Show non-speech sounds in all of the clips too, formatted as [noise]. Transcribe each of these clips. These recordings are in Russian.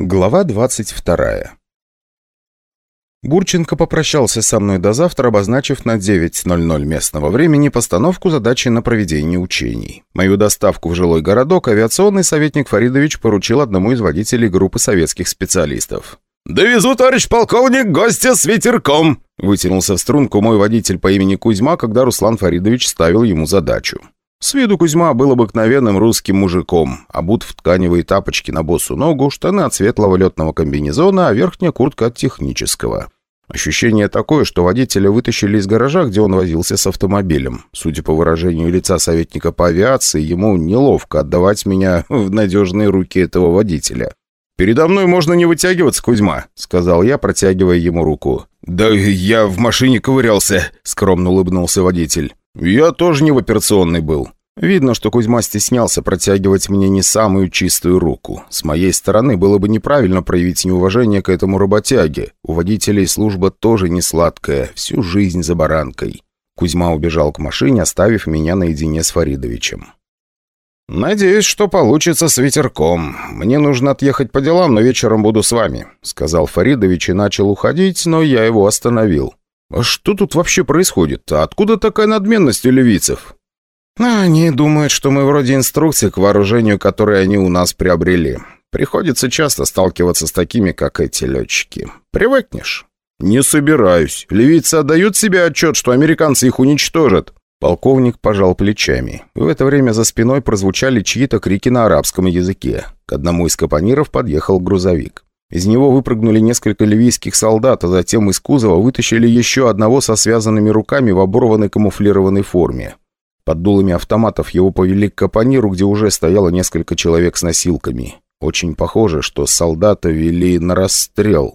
Глава 22 Бурченко попрощался со мной до завтра, обозначив на 9.00 местного времени постановку задачи на проведение учений. Мою доставку в жилой городок авиационный советник Фаридович поручил одному из водителей группы советских специалистов. «Довезу, товарищ полковник, гостя с ветерком!» Вытянулся в струнку мой водитель по имени Кузьма, когда Руслан Фаридович ставил ему задачу. С виду Кузьма был обыкновенным русским мужиком, обут в тканевые тапочки на босу ногу, штаны от светлого летного комбинезона, а верхняя куртка от технического. Ощущение такое, что водителя вытащили из гаража, где он возился с автомобилем. Судя по выражению лица советника по авиации, ему неловко отдавать меня [laughs] в надежные руки этого водителя. «Передо мной можно не вытягиваться, Кузьма», — сказал я, протягивая ему руку. «Да я в машине ковырялся», — скромно улыбнулся водитель. «Я тоже не в операционной был». Видно, что Кузьма стеснялся протягивать мне не самую чистую руку. С моей стороны было бы неправильно проявить неуважение к этому работяге. У водителей служба тоже не сладкая, всю жизнь за баранкой. Кузьма убежал к машине, оставив меня наедине с Фаридовичем. «Надеюсь, что получится с ветерком. Мне нужно отъехать по делам, но вечером буду с вами», — сказал Фаридович и начал уходить, но я его остановил. «А что тут вообще происходит? Откуда такая надменность у ливийцев?» «Они думают, что мы вроде инструкции к вооружению, которые они у нас приобрели. Приходится часто сталкиваться с такими, как эти летчики. Привыкнешь?» «Не собираюсь. Ливийцы отдают себе отчет, что американцы их уничтожат». Полковник пожал плечами. В это время за спиной прозвучали чьи-то крики на арабском языке. К одному из капониров подъехал грузовик. Из него выпрыгнули несколько ливийских солдат, а затем из кузова вытащили еще одного со связанными руками в оборванной камуфлированной форме. Под дулами автоматов его повели к капониру, где уже стояло несколько человек с носилками. Очень похоже, что солдата вели на расстрел.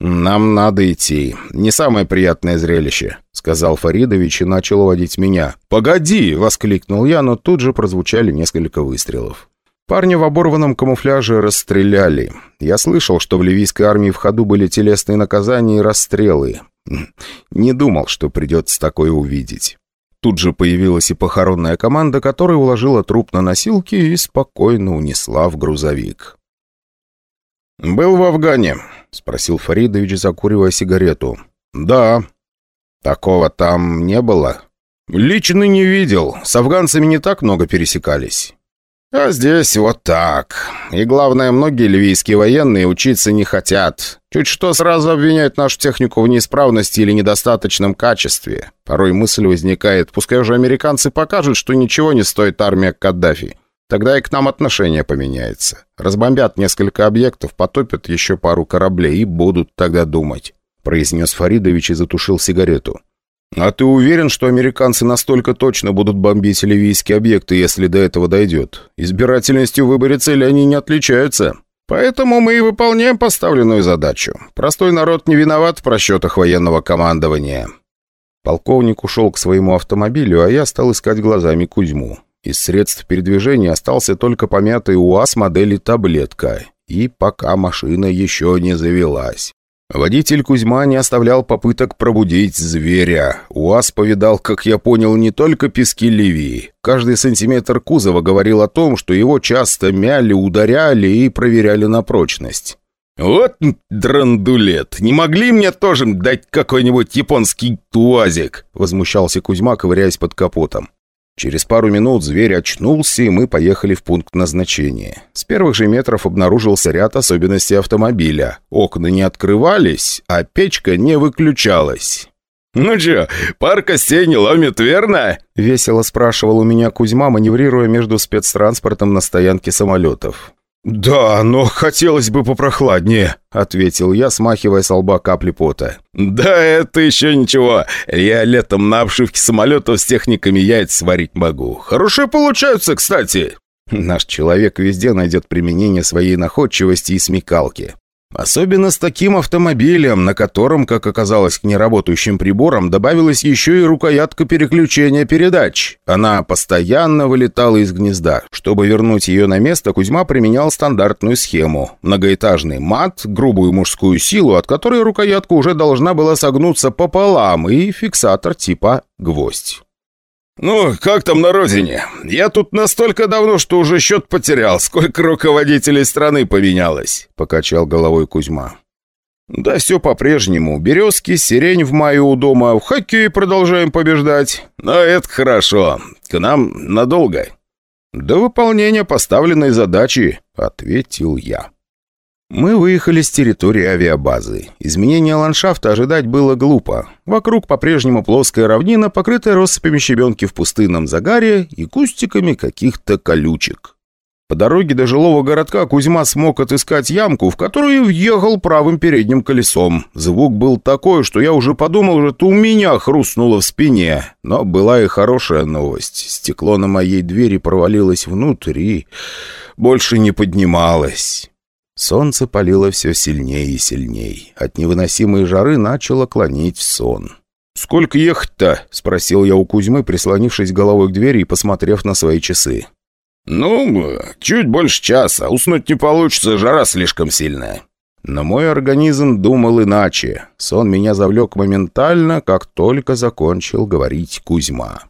«Нам надо идти. Не самое приятное зрелище», — сказал Фаридович и начал уводить меня. «Погоди!» — воскликнул я, но тут же прозвучали несколько выстрелов. Парня в оборванном камуфляже расстреляли. Я слышал, что в ливийской армии в ходу были телесные наказания и расстрелы. Не думал, что придется такое увидеть. Тут же появилась и похоронная команда, которая уложила труп на носилки и спокойно унесла в грузовик. «Был в Афгане?» — спросил Фаридович, закуривая сигарету. «Да». «Такого там не было?» «Лично не видел. С афганцами не так много пересекались». А здесь вот так. И главное, многие ливийские военные учиться не хотят. Чуть что сразу обвиняют нашу технику в неисправности или недостаточном качестве. Порой мысль возникает, пускай уже американцы покажут, что ничего не стоит армия Каддафи. Тогда и к нам отношение поменяется. Разбомбят несколько объектов, потопят еще пару кораблей и будут тогда думать», — произнес Фаридович и затушил сигарету. «А ты уверен, что американцы настолько точно будут бомбить ливийские объекты, если до этого дойдет? Избирательностью в выборе цели они не отличаются. Поэтому мы и выполняем поставленную задачу. Простой народ не виноват в просчетах военного командования». Полковник ушел к своему автомобилю, а я стал искать глазами Кузьму. Из средств передвижения остался только помятый УАЗ модели «Таблетка». И пока машина еще не завелась. Водитель Кузьма не оставлял попыток пробудить зверя. УАЗ повидал, как я понял, не только пески Ливии. Каждый сантиметр кузова говорил о том, что его часто мяли, ударяли и проверяли на прочность. «Вот драндулет! Не могли мне тоже дать какой-нибудь японский туазик?» Возмущался Кузьма, ковыряясь под капотом. Через пару минут зверь очнулся, и мы поехали в пункт назначения. С первых же метров обнаружился ряд особенностей автомобиля. Окна не открывались, а печка не выключалась. «Ну чё, пар костей не ломит, верно?» — весело спрашивал у меня Кузьма, маневрируя между спецтранспортом на стоянке самолетов. «Да, но хотелось бы попрохладнее», — ответил я, смахивая с лба капли пота. «Да, это еще ничего. Я летом на обшивке самолетов с техниками яйца сварить могу. Хорошие получаются, кстати». Наш человек везде найдет применение своей находчивости и смекалки. Особенно с таким автомобилем, на котором, как оказалось к неработающим приборам, добавилась еще и рукоятка переключения передач. Она постоянно вылетала из гнезда. Чтобы вернуть ее на место, Кузьма применял стандартную схему. Многоэтажный мат, грубую мужскую силу, от которой рукоятка уже должна была согнуться пополам, и фиксатор типа «гвоздь». «Ну, как там на родине? Я тут настолько давно, что уже счет потерял. Сколько руководителей страны поменялось?» — покачал головой Кузьма. «Да все по-прежнему. Березки, сирень в мае у дома. В хоккее продолжаем побеждать. Но это хорошо. К нам надолго». «До выполнения поставленной задачи», — ответил я. Мы выехали с территории авиабазы. Изменения ландшафта ожидать было глупо. Вокруг по-прежнему плоская равнина, покрытая россыпями щебенки в пустынном загаре и кустиками каких-то колючек. По дороге до жилого городка Кузьма смог отыскать ямку, в которую въехал правым передним колесом. Звук был такой, что я уже подумал, что у меня хрустнуло в спине. Но была и хорошая новость. Стекло на моей двери провалилось внутрь и больше не поднималось. Солнце палило все сильнее и сильнее. От невыносимой жары начало клонить в сон. «Сколько ехать-то?» — спросил я у Кузьмы, прислонившись головой к двери и посмотрев на свои часы. «Ну, чуть больше часа. Уснуть не получится, жара слишком сильная». Но мой организм думал иначе. Сон меня завлек моментально, как только закончил говорить Кузьма.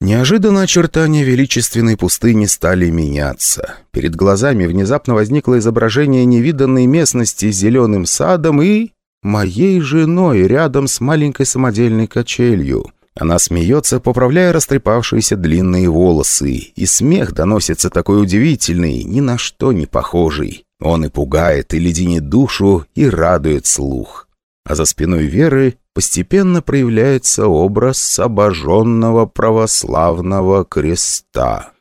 Неожиданно очертания величественной пустыни стали меняться. Перед глазами внезапно возникло изображение невиданной местности с зеленым садом и... моей женой рядом с маленькой самодельной качелью. Она смеется, поправляя растрепавшиеся длинные волосы, и смех доносится такой удивительный, ни на что не похожий. Он и пугает, и леденит душу, и радует слух. А за спиной Веры постепенно проявляется образ обожженного православного креста.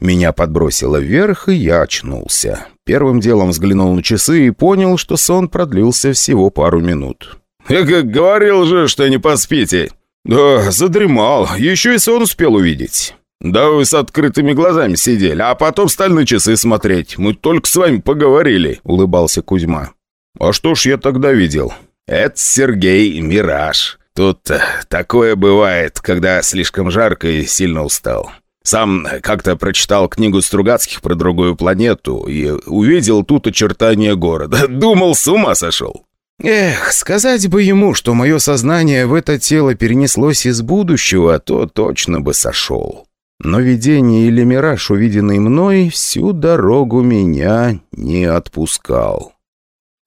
Меня подбросило вверх, и я очнулся. Первым делом взглянул на часы и понял, что сон продлился всего пару минут. «Я как говорил же, что не поспите!» «Да, задремал. Еще и сон успел увидеть». «Да вы с открытыми глазами сидели, а потом стали на часы смотреть. Мы только с вами поговорили», — улыбался Кузьма. «А что ж я тогда видел?» «Это Сергей Мираж. Тут э, такое бывает, когда слишком жарко и сильно устал. Сам как-то прочитал книгу Стругацких про другую планету и увидел тут очертания города. [laughs] Думал, с ума сошел». Эх, сказать бы ему, что мое сознание в это тело перенеслось из будущего, то точно бы сошел. Но видение или мираж, увиденный мной, всю дорогу меня не отпускал.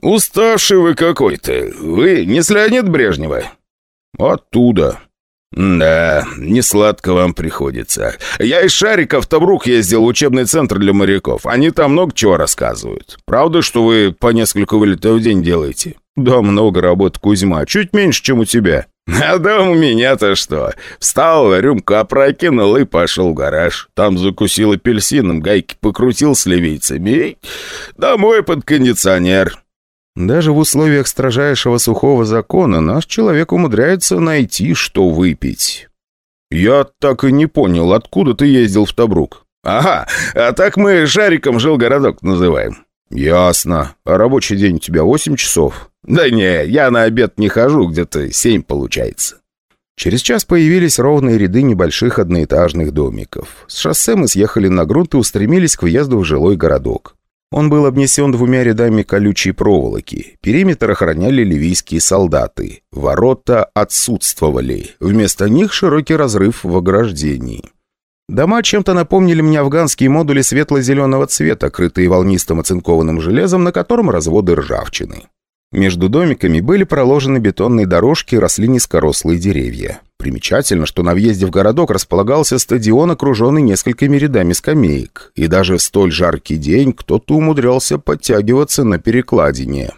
«Уставший вы какой-то. Вы не с Леонид Брежнева?» «Оттуда». «Да, не сладко вам приходится. Я из Шарика в Табрук ездил в учебный центр для моряков. Они там много чего рассказывают. Правда, что вы по несколько вылетов в день делаете?» «Да много работы, Кузьма. Чуть меньше, чем у тебя». «А да у меня-то что? Встал, рюмку опрокинул и пошел в гараж. Там закусил апельсином, гайки покрутил с ливийцами и домой под кондиционер. Даже в условиях строжайшего сухого закона наш человек умудряется найти, что выпить. «Я так и не понял, откуда ты ездил в Табрук?» «Ага, а так мы шариком жил городок называем». «Ясно. А рабочий день у тебя восемь часов?» «Да не, я на обед не хожу, где-то семь получается». Через час появились ровные ряды небольших одноэтажных домиков. С шоссе мы съехали на грунт и устремились к въезду в жилой городок. Он был обнесен двумя рядами колючей проволоки. Периметр охраняли ливийские солдаты. Ворота отсутствовали. Вместо них широкий разрыв в ограждении. Дома чем-то напомнили мне афганские модули светло-зеленого цвета, крытые волнистым оцинкованным железом, на котором разводы ржавчины. Между домиками были проложены бетонные дорожки и росли низкорослые деревья. Примечательно, что на въезде в городок располагался стадион, окруженный несколькими рядами скамеек. И даже в столь жаркий день кто-то умудрялся подтягиваться на перекладине.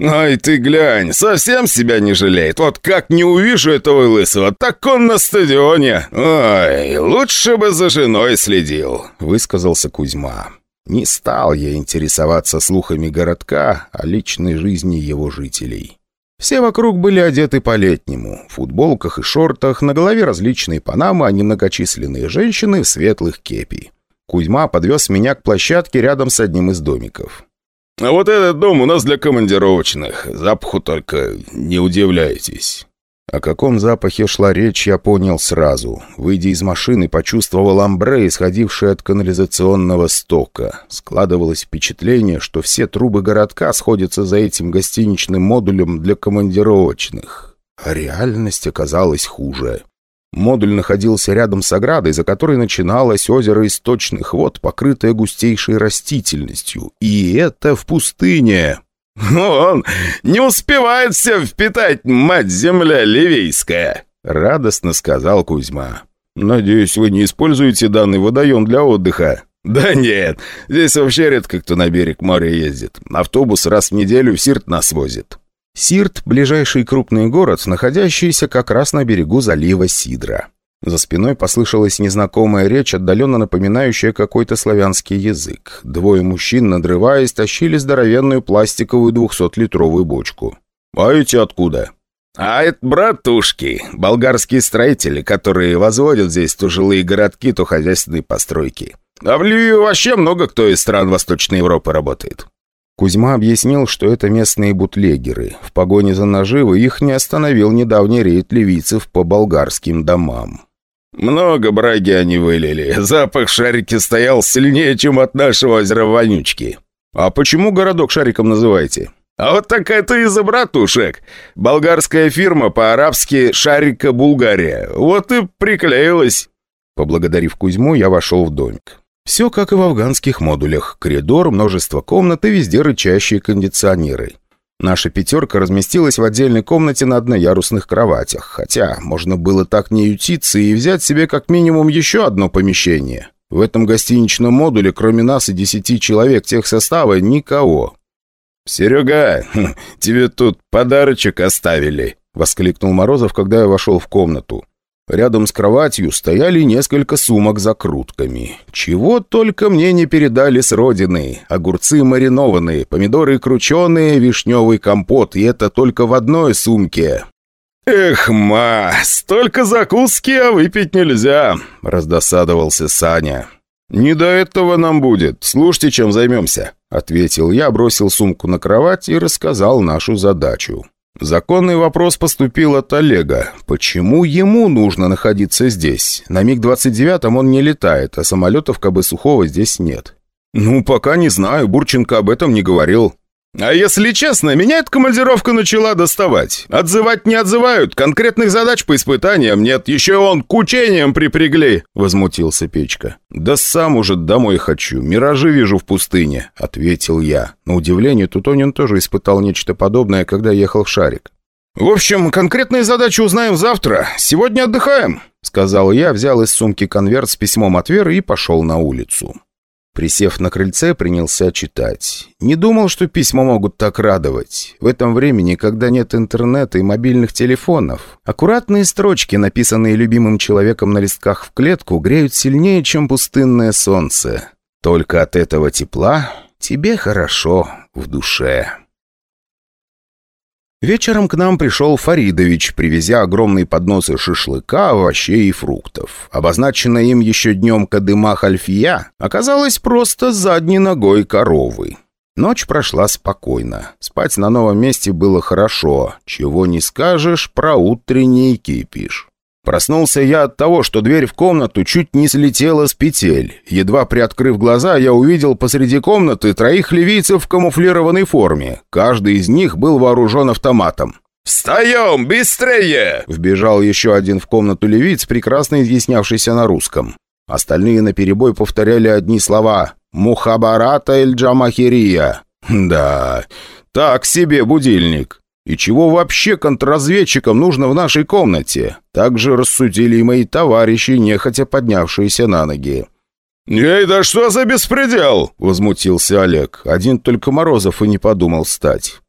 «Ай ты глянь, совсем себя не жалеет. Вот как не увижу этого лысого, так он на стадионе. Ой, лучше бы за женой следил», — высказался Кузьма. Не стал я интересоваться слухами городка о личной жизни его жителей. Все вокруг были одеты по-летнему, в футболках и шортах, на голове различные панамы, а немногочисленные женщины в светлых кепи. Кузьма подвез меня к площадке рядом с одним из домиков. «А вот этот дом у нас для командировочных. Запаху только не удивляйтесь». О каком запахе шла речь, я понял сразу. Выйдя из машины, почувствовал амбре, исходившее от канализационного стока. Складывалось впечатление, что все трубы городка сходятся за этим гостиничным модулем для командировочных. А реальность оказалась хуже. Модуль находился рядом с оградой, за которой начиналось озеро источных вод, покрытое густейшей растительностью. И это в пустыне. [laughs] «Он не успевает все впитать, мать-земля ливейская!» — радостно сказал Кузьма. «Надеюсь, вы не используете данный водоем для отдыха?» «Да нет, здесь вообще редко кто на берег моря ездит. Автобус раз в неделю в Сирт нас возит». Сирт – ближайший крупный город, находящийся как раз на берегу залива Сидра. За спиной послышалась незнакомая речь, отдаленно напоминающая какой-то славянский язык. Двое мужчин, надрываясь, тащили здоровенную пластиковую двухсотлитровую бочку. «А эти откуда?» «А это братушки, болгарские строители, которые возводят здесь то жилые городки, то хозяйственные постройки. А в Ливии вообще много кто из стран Восточной Европы работает». Кузьма объяснил, что это местные бутлегеры. В погоне за наживы их не остановил недавний рейд ливийцев по болгарским домам. «Много браги они вылили. Запах шарики стоял сильнее, чем от нашего озера Вонючки». «А почему городок шариком называете?» «А вот так это из-за братушек. Болгарская фирма по-арабски «Шарика Булгария». Вот и приклеилась». Поблагодарив Кузьму, я вошел в домик. Все как и в афганских модулях. Коридор, множество комнат и везде рычащие кондиционеры. Наша пятерка разместилась в отдельной комнате на одноярусных кроватях, хотя можно было так не ютиться и взять себе как минимум еще одно помещение. В этом гостиничном модуле, кроме нас и десяти человек тех состава, никого. «Серега, [laughs] тебе тут подарочек оставили», — воскликнул Морозов, когда я вошел в комнату. Рядом с кроватью стояли несколько сумок закрутками. Чего только мне не передали с родины. Огурцы маринованные, помидоры крученые, вишневый компот. И это только в одной сумке. «Эх, ма, столько закуски, а выпить нельзя!» — раздосадовался Саня. «Не до этого нам будет. Слушайте, чем займемся», — ответил я, бросил сумку на кровать и рассказал нашу задачу. Законный вопрос поступил от Олега. Почему ему нужно находиться здесь? На МиГ-29 он не летает, а самолетов КБ Сухого здесь нет. «Ну, пока не знаю, Бурченко об этом не говорил». «А если честно, меня эта командировка начала доставать. Отзывать не отзывают, конкретных задач по испытаниям нет, еще он к учениям припрягли», — возмутился Печка. «Да сам уже домой хочу, миражи вижу в пустыне», — ответил я. На удивление, Тутонин тоже испытал нечто подобное, когда ехал в шарик. «В общем, конкретные задачи узнаем завтра. Сегодня отдыхаем», — сказал я, взял из сумки конверт с письмом от Веры и пошел на улицу. Присев на крыльце, принялся читать. Не думал, что письма могут так радовать. В этом времени, когда нет интернета и мобильных телефонов, аккуратные строчки, написанные любимым человеком на листках в клетку, греют сильнее, чем пустынное солнце. Только от этого тепла тебе хорошо в душе. Вечером к нам пришел Фаридович, привезя огромные подносы шашлыка, овощей и фруктов. Обозначенная им еще днем кадыма хальфия оказалась просто задней ногой коровы. Ночь прошла спокойно. Спать на новом месте было хорошо. Чего не скажешь про утренний кипиш. Проснулся я от того, что дверь в комнату чуть не слетела с петель. Едва приоткрыв глаза, я увидел посреди комнаты троих ливийцев в камуфлированной форме. Каждый из них был вооружен автоматом. «Встаем! Быстрее!» Вбежал еще один в комнату ливиц, прекрасно изъяснявшийся на русском. Остальные наперебой повторяли одни слова «Мухабарата эль-Джамахирия». Да, так себе будильник. И чего вообще контрразведчикам нужно в нашей комнате? Также рассудили и мои товарищи, нехотя поднявшиеся на ноги. «Эй, да что за беспредел?» — возмутился Олег. Один только Морозов и не подумал встать.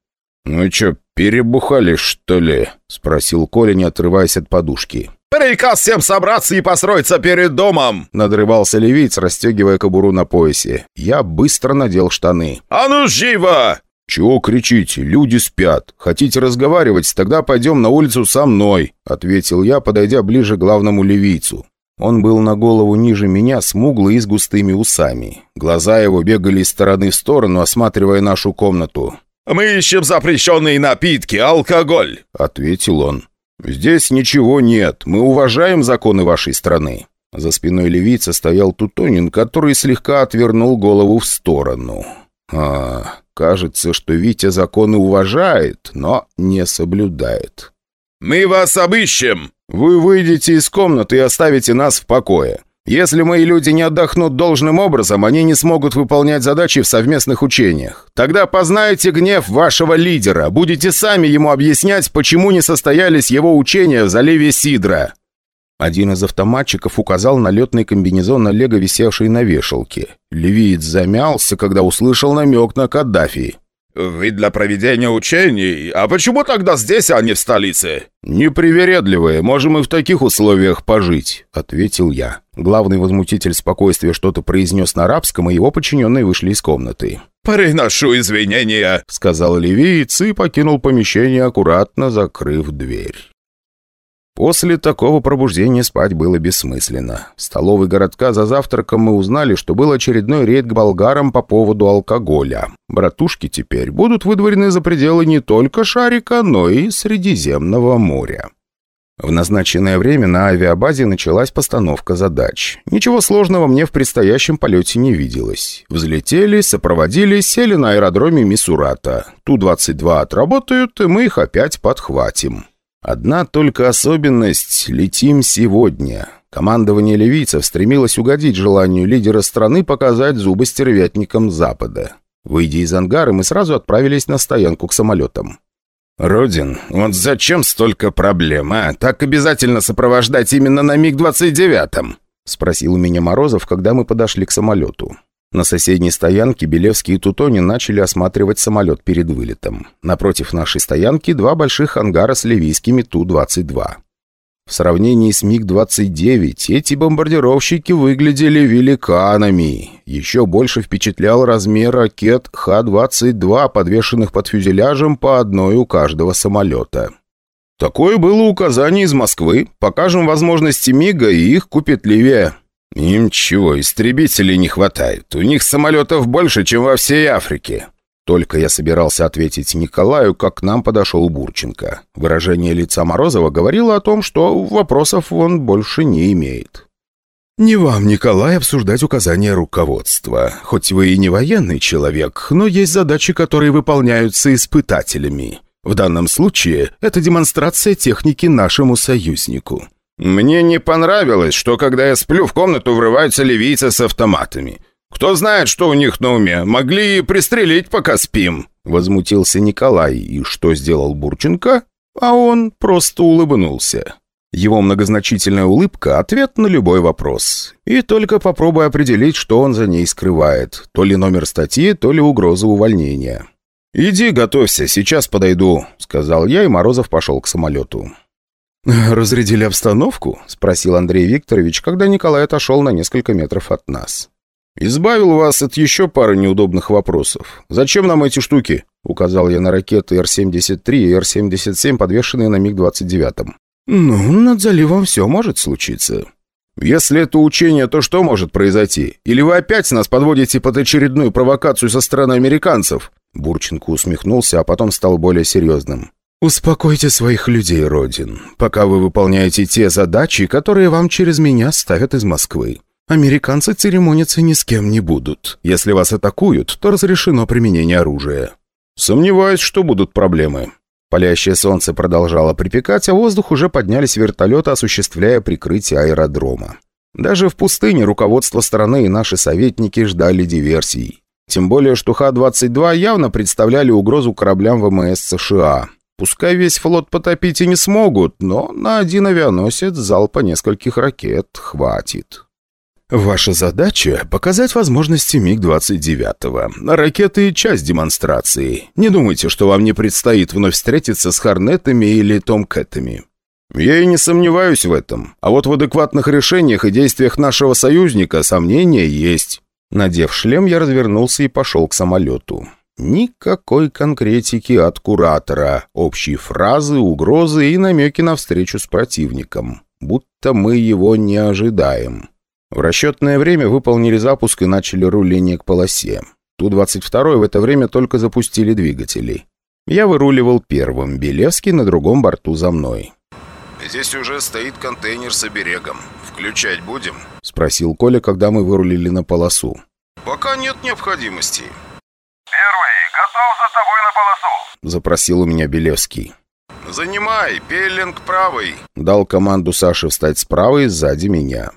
«Ну что, перебухали, что ли?» — спросил Коля, не отрываясь от подушки. «Приказ всем собраться и построиться перед домом!» — надрывался левиц, расстегивая кобуру на поясе. Я быстро надел штаны. «А ну, живо!» «Чего кричите? Люди спят. Хотите разговаривать? Тогда пойдем на улицу со мной», — ответил я, подойдя ближе к главному ливийцу. Он был на голову ниже меня, смуглый и с густыми усами. Глаза его бегали из стороны в сторону, осматривая нашу комнату. «Мы ищем запрещенные напитки, алкоголь», — ответил он. «Здесь ничего нет. Мы уважаем законы вашей страны». За спиной ливийца стоял Тутонин, который слегка отвернул голову в сторону. «А, Кажется, что Витя законы уважает, но не соблюдает. «Мы вас обыщем!» Вы выйдете из комнаты и оставите нас в покое. Если мои люди не отдохнут должным образом, они не смогут выполнять задачи в совместных учениях. Тогда познаете гнев вашего лидера, будете сами ему объяснять, почему не состоялись его учения в заливе Сидра». Один из автоматчиков указал на летный комбинезон Олега, висевший на вешалке. Левиец замялся, когда услышал намек на Каддафи. «Вы для проведения учений? А почему тогда здесь, а не в столице?» «Непривередливые, можем и в таких условиях пожить», — ответил я. Главный возмутитель спокойствия что-то произнес на арабском, и его подчиненные вышли из комнаты. «Приношу извинения», — сказал ливиец и покинул помещение, аккуратно закрыв дверь. После такого пробуждения спать было бессмысленно. В столовой городка за завтраком мы узнали, что был очередной рейд к болгарам по поводу алкоголя. Братушки теперь будут выдворены за пределы не только Шарика, но и Средиземного моря. В назначенное время на авиабазе началась постановка задач. Ничего сложного мне в предстоящем полете не виделось. Взлетели, сопроводили, сели на аэродроме Мисурата. Ту-22 отработают, и мы их опять подхватим. Одна только особенность – летим сегодня. Командование ливийцев стремилось угодить желанию лидера страны показать зубы стервятникам Запада. Выйдя из ангара, мы сразу отправились на стоянку к самолетам. «Родин, вот зачем столько проблем, а? Так обязательно сопровождать именно на МиГ-29?» – спросил у меня Морозов, когда мы подошли к самолету. На соседней стоянке Белевский и Тутони начали осматривать самолет перед вылетом. Напротив нашей стоянки два больших ангара с ливийскими Ту-22. В сравнении с МиГ-29 эти бомбардировщики выглядели великанами. Еще больше впечатлял размер ракет Х-22, подвешенных под фюзеляжем по одной у каждого самолета. Такое было указание из Москвы. Покажем возможности МиГа, и их купит Ливия. «Им чего, истребителей не хватает? У них самолетов больше, чем во всей Африке». Только я собирался ответить Николаю, как к нам подошел Бурченко. Выражение лица Морозова говорило о том, что вопросов он больше не имеет. «Не вам, Николай, обсуждать указания руководства. Хоть вы и не военный человек, но есть задачи, которые выполняются испытателями. В данном случае это демонстрация техники нашему союзнику». «Мне не понравилось, что когда я сплю, в комнату врываются ливийцы с автоматами. Кто знает, что у них на уме. Могли и пристрелить, пока спим». Возмутился Николай. И что сделал Бурченко? А он просто улыбнулся. Его многозначительная улыбка – ответ на любой вопрос. И только попробуй определить, что он за ней скрывает. То ли номер статьи, то ли угроза увольнения. «Иди, готовься, сейчас подойду», – сказал я, и Морозов пошел к самолету. «Разрядили обстановку?» – спросил Андрей Викторович, когда Николай отошел на несколько метров от нас. «Избавил вас от еще пары неудобных вопросов. Зачем нам эти штуки?» – указал я на ракеты Р-73 и Р-77, подвешенные на МиГ-29. «Ну, над заливом все может случиться». «Если это учение, то что может произойти? Или вы опять нас подводите под очередную провокацию со стороны американцев?» Бурченко усмехнулся, а потом стал более серьезным. «Успокойте своих людей, Родин, пока вы выполняете те задачи, которые вам через меня ставят из Москвы. Американцы церемониться ни с кем не будут. Если вас атакуют, то разрешено применение оружия». «Сомневаюсь, что будут проблемы». Палящее солнце продолжало припекать, а воздух уже поднялись вертолеты, осуществляя прикрытие аэродрома. Даже в пустыне руководство страны и наши советники ждали диверсий. Тем более, что Х-22 явно представляли угрозу кораблям ВМС США. Пускай весь флот потопить и не смогут, но на один авианосец залпа нескольких ракет хватит. Ваша задача — показать возможности МиГ-29. Ракеты — часть демонстрации. Не думайте, что вам не предстоит вновь встретиться с Хорнетами или Томкэтами. Я и не сомневаюсь в этом. А вот в адекватных решениях и действиях нашего союзника сомнения есть. Надев шлем, я развернулся и пошел к самолету. Никакой конкретики от куратора, общие фразы, угрозы и намеки на встречу с противником. Будто мы его не ожидаем. В расчетное время выполнили запуск и начали руление к полосе. Ту-22 в это время только запустили двигатели. Я выруливал первым, Белевский на другом борту за мной. «Здесь уже стоит контейнер с оберегом. Включать будем?» — спросил Коля, когда мы вырулили на полосу. «Пока нет необходимости». «Первый, готов за тобой на полосу!» — запросил у меня Белевский. «Занимай, пеллинг правый!» Дал команду Саше встать справа и сзади меня.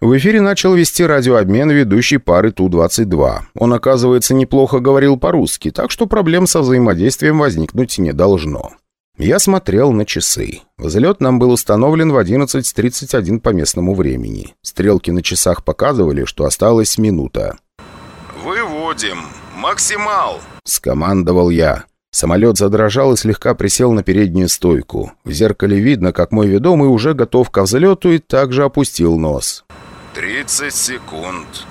В эфире начал вести радиообмен ведущий пары Ту-22. Он, оказывается, неплохо говорил по-русски, так что проблем со взаимодействием возникнуть не должно. Я смотрел на часы. Взлет нам был установлен в 11.31 по местному времени. Стрелки на часах показывали, что осталась минута. «Выводим! Максимал!» — скомандовал я. Самолет задрожал и слегка присел на переднюю стойку. В зеркале видно, как мой ведомый уже готов ко взлету и также опустил нос. «Тридцать секунд.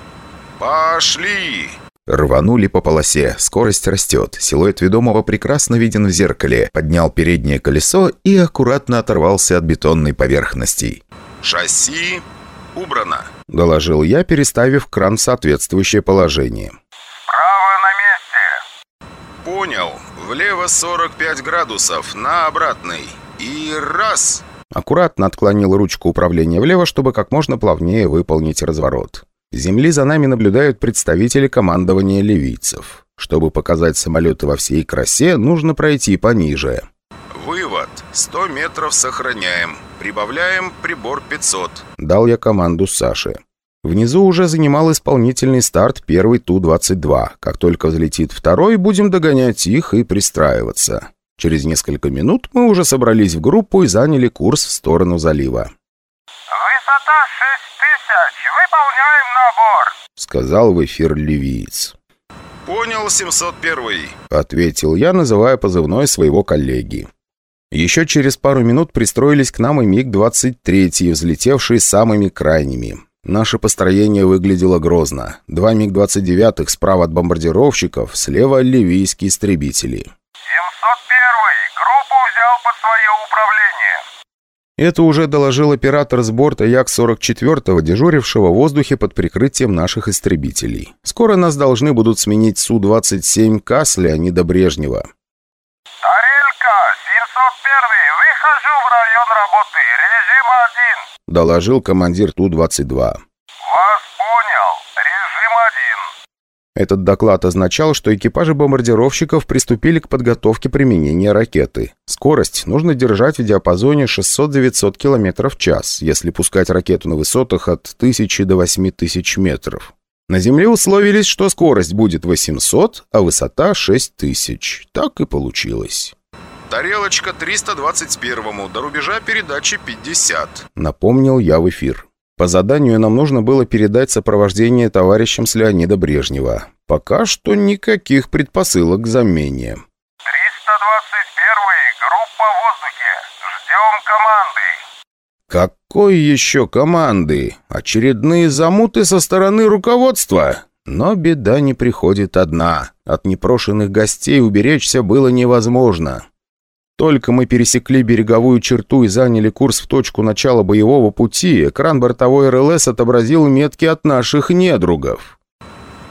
Пошли!» Рванули по полосе. Скорость растет. Силуэт ведомого прекрасно виден в зеркале. Поднял переднее колесо и аккуратно оторвался от бетонной поверхности. «Шасси убрано», — доложил я, переставив кран в соответствующее положение. «Понял. Влево 45 градусов. На обратный. И раз!» Аккуратно отклонил ручку управления влево, чтобы как можно плавнее выполнить разворот. Земли за нами наблюдают представители командования ливийцев. Чтобы показать самолеты во всей красе, нужно пройти пониже. «Вывод. 100 метров сохраняем. Прибавляем прибор 500». Дал я команду Саше. Внизу уже занимал исполнительный старт первый Ту-22. Как только взлетит второй, будем догонять их и пристраиваться. Через несколько минут мы уже собрались в группу и заняли курс в сторону залива. «Высота 6000, выполняем набор», — сказал в эфир ливиец. «Понял, 701», — ответил я, называя позывной своего коллеги. Еще через пару минут пристроились к нам и МиГ-23, взлетевшие самыми крайними. Наше построение выглядело грозно. Два МиГ-29 справа от бомбардировщиков, слева ливийские истребители. 701 группу взял под свое управление. Это уже доложил оператор с борта Як-44, дежурившего в воздухе под прикрытием наших истребителей. Скоро нас должны будут сменить Су-27 Кас Леонида Брежнева. «Тарелька, 701 выхожу в район работы, режим 1», доложил командир Ту-22. «Вас понял, режим 1». Этот доклад означал, что экипажи бомбардировщиков приступили к подготовке применения ракеты. Скорость нужно держать в диапазоне 600-900 км в час, если пускать ракету на высотах от 1000 до 8000 метров. На Земле условились, что скорость будет 800, а высота 6000. Так и получилось. «Тарелочка 321-му, до рубежа передачи 50», — напомнил я в эфир. По заданию нам нужно было передать сопровождение товарищам с Леонида Брежнева. Пока что никаких предпосылок к замене. 321 группа в воздухе. Ждем команды. Какой еще команды? Очередные замуты со стороны руководства? Но беда не приходит одна. От непрошенных гостей уберечься было невозможно. Только мы пересекли береговую черту и заняли курс в точку начала боевого пути, экран бортовой РЛС отобразил метки от наших недругов.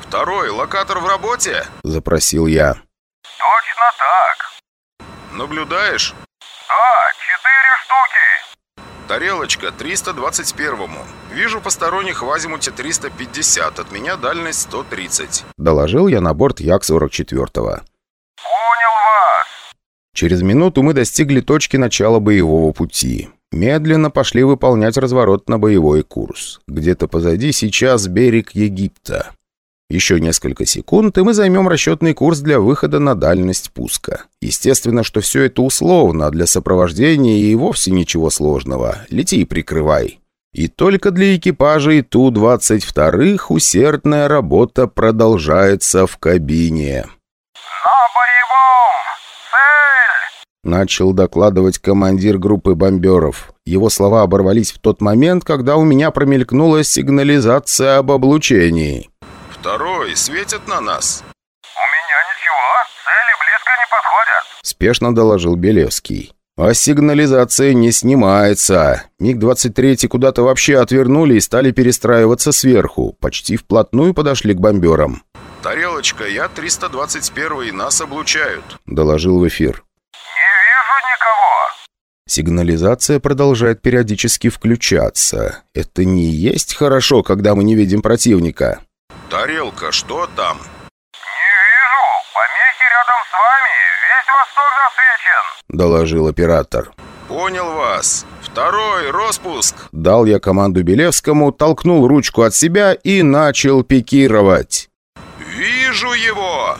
«Второй, локатор в работе?» – запросил я. Точно так. «Наблюдаешь?» Да, четыре штуки. «Тарелочка 321-му. Вижу посторонних в азимуте 350, от меня дальность 130». Доложил я на борт Як-44. Через минуту мы достигли точки начала боевого пути. Медленно пошли выполнять разворот на боевой курс. Где-то позади сейчас берег Египта. Еще несколько секунд, и мы займем расчетный курс для выхода на дальность пуска. Естественно, что все это условно, а для сопровождения и вовсе ничего сложного. Лети и прикрывай. И только для экипажей Ту-22 усердная работа продолжается в кабине. Начал докладывать командир группы бомберов. Его слова оборвались в тот момент, когда у меня промелькнула сигнализация об облучении. «Второй, светят на нас». У меня ничего. Цели близко не подходят. Спешно доложил Белевский. А сигнализация не снимается. МиГ-23 куда-то вообще отвернули и стали перестраиваться сверху. Почти вплотную подошли к бомберам. «Тарелочка, я 321-й, нас облучают». Доложил в эфир. Сигнализация продолжает периодически включаться. Это не есть хорошо, когда мы не видим противника. «Тарелка, что там?» «Не вижу. Помехи рядом с вами. Весь восток засвечен», — доложил оператор. «Понял вас. Второй распуск!» Дал я команду Белевскому, толкнул ручку от себя и начал пикировать. «Вижу его!»